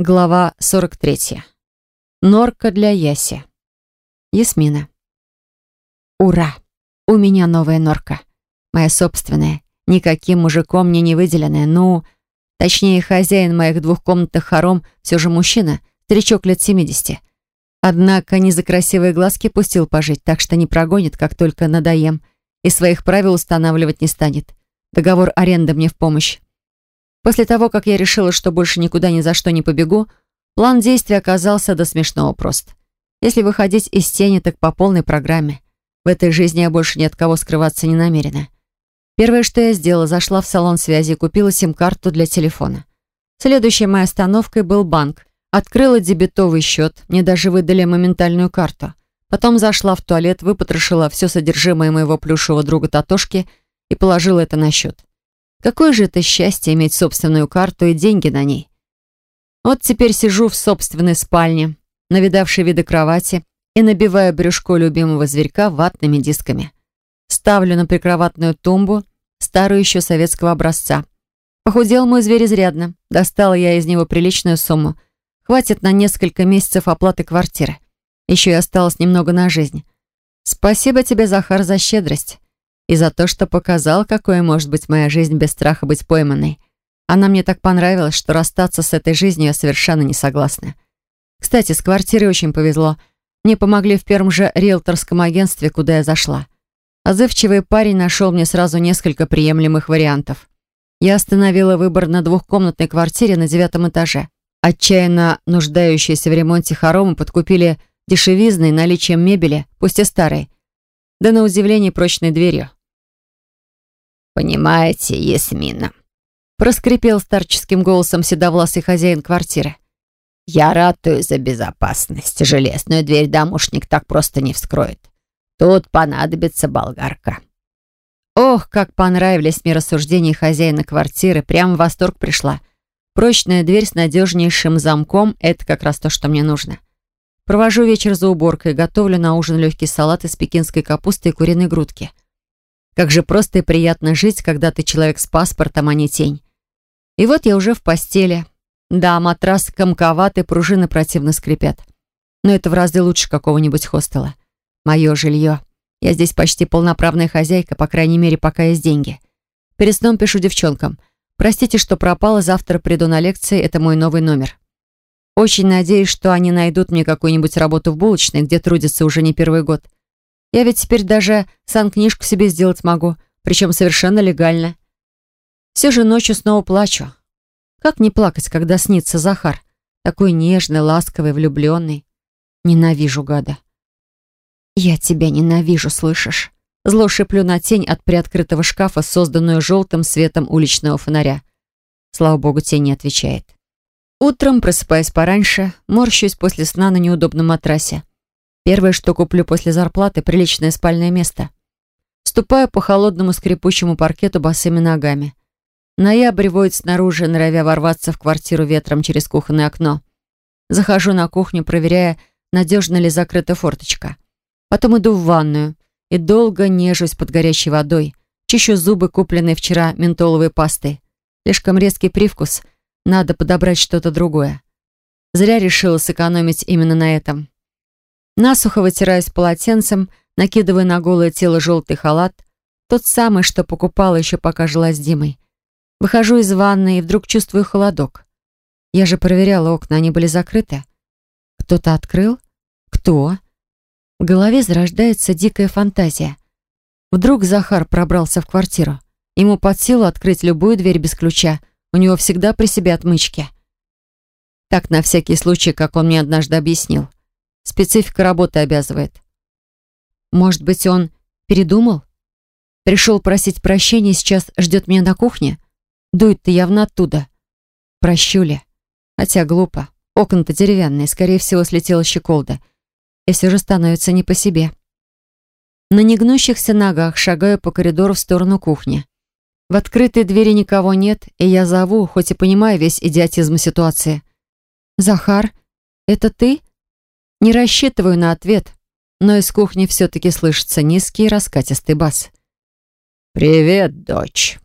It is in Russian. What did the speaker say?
Глава 43. Норка для Яси. Ясмина. Ура! У меня новая норка. Моя собственная. Никаким мужиком мне не выделенная. Ну, точнее, хозяин моих двухкомнатных хором все же мужчина, старичок лет 70. Однако не за красивые глазки пустил пожить, так что не прогонит, как только надоем, и своих правил устанавливать не станет. Договор аренды мне в помощь. После того, как я решила, что больше никуда ни за что не побегу, план действий оказался до смешного прост. Если выходить из тени, так по полной программе. В этой жизни я больше ни от кого скрываться не намерена. Первое, что я сделала, зашла в салон связи и купила сим-карту для телефона. Следующей моей остановкой был банк. Открыла дебетовый счет, мне даже выдали моментальную карту. Потом зашла в туалет, выпотрошила все содержимое моего плюшевого друга Татошки и положила это на счет. Какое же это счастье иметь собственную карту и деньги на ней. Вот теперь сижу в собственной спальне, навидавшей виды кровати, и набиваю брюшко любимого зверька ватными дисками. Ставлю на прикроватную тумбу старую еще советского образца. Похудел мой зверь изрядно. Достала я из него приличную сумму. Хватит на несколько месяцев оплаты квартиры. Еще и осталось немного на жизнь. Спасибо тебе, Захар, за щедрость и за то, что показал, какой может быть моя жизнь без страха быть пойманной. Она мне так понравилась, что расстаться с этой жизнью я совершенно не согласна. Кстати, с квартирой очень повезло. Мне помогли в первом же риэлторском агентстве, куда я зашла. Озывчивый парень нашел мне сразу несколько приемлемых вариантов. Я остановила выбор на двухкомнатной квартире на девятом этаже. Отчаянно нуждающиеся в ремонте хоромы подкупили дешевизной наличием мебели, пусть и старой, да на удивление прочной дверью. «Понимаете, Ясмина», — проскрипел старческим голосом седовласый хозяин квартиры. «Я ратую за безопасность. Железную дверь домушник так просто не вскроет. Тут понадобится болгарка». Ох, как понравились мне рассуждения хозяина квартиры. Прямо в восторг пришла. Прочная дверь с надежнейшим замком — это как раз то, что мне нужно. Провожу вечер за уборкой, готовлю на ужин легкий салат из пекинской капусты и куриной грудки. Как же просто и приятно жить, когда ты человек с паспортом, а не тень. И вот я уже в постели. Да, матрас комковатый, пружины противно скрипят. Но это в разы лучше какого-нибудь хостела. Мое жилье. Я здесь почти полноправная хозяйка, по крайней мере, пока есть деньги. Перед сном пишу девчонкам. Простите, что пропала, завтра приду на лекции, это мой новый номер. Очень надеюсь, что они найдут мне какую-нибудь работу в булочной, где трудятся уже не первый год. Я ведь теперь даже сан-книжку себе сделать могу, причем совершенно легально. Все же ночью снова плачу. Как не плакать, когда снится Захар? Такой нежный, ласковый, влюбленный. Ненавижу гада. «Я тебя ненавижу, слышишь?» Зло шиплю на тень от приоткрытого шкафа, созданную желтым светом уличного фонаря. Слава богу, тень не отвечает. Утром, просыпаясь пораньше, морщусь после сна на неудобном матрасе. Первое, что куплю после зарплаты, приличное спальное место. Ступаю по холодному скрипучему паркету босыми ногами. Ноябрь воет снаружи, норовя ворваться в квартиру ветром через кухонное окно. Захожу на кухню, проверяя, надежно ли закрыта форточка. Потом иду в ванную и долго нежусь под горячей водой. Чищу зубы, купленные вчера ментоловой пастой. Слишком резкий привкус. Надо подобрать что-то другое. Зря решила сэкономить именно на этом. Насухо вытираюсь полотенцем, накидывая на голое тело желтый халат, тот самый, что покупала еще пока жила с Димой. Выхожу из ванны и вдруг чувствую холодок. Я же проверяла окна, они были закрыты. Кто-то открыл? Кто? В голове зарождается дикая фантазия. Вдруг Захар пробрался в квартиру. Ему под силу открыть любую дверь без ключа. У него всегда при себе отмычки. Так, на всякий случай, как он мне однажды объяснил. Специфика работы обязывает. Может быть, он передумал? Пришел просить прощения сейчас ждет меня на кухне? Дует-то явно оттуда. Прощу ли? Хотя глупо. Окна-то деревянные, скорее всего, слетела щеколда. И все же становится не по себе. На негнущихся ногах шагаю по коридору в сторону кухни. В открытой двери никого нет, и я зову, хоть и понимаю весь идиотизм ситуации. «Захар, это ты?» Не рассчитываю на ответ, но из кухни все-таки слышится низкий раскатистый бас. «Привет, дочь!»